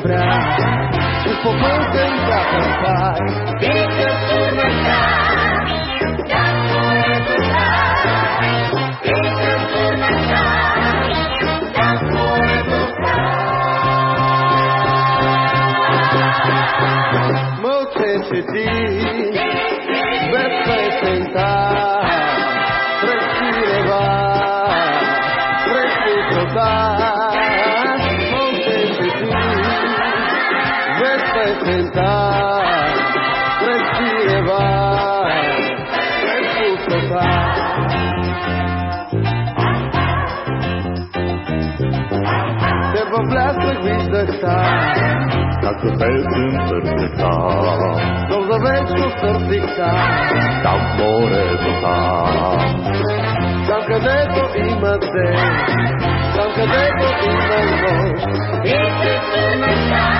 quebrar, o fogão tem que acampar. Tem que começar, da flor Tem que começar, da flor Molte se diz, vai sentar, pra se levar, pra se trocar. enfrentar, tras te levar, tras confrontar. Те във блясък виждахта, както песен търсиха, но за вечно търсиха, там морето там. Там където има ден, там където има нощ, и се търсиха.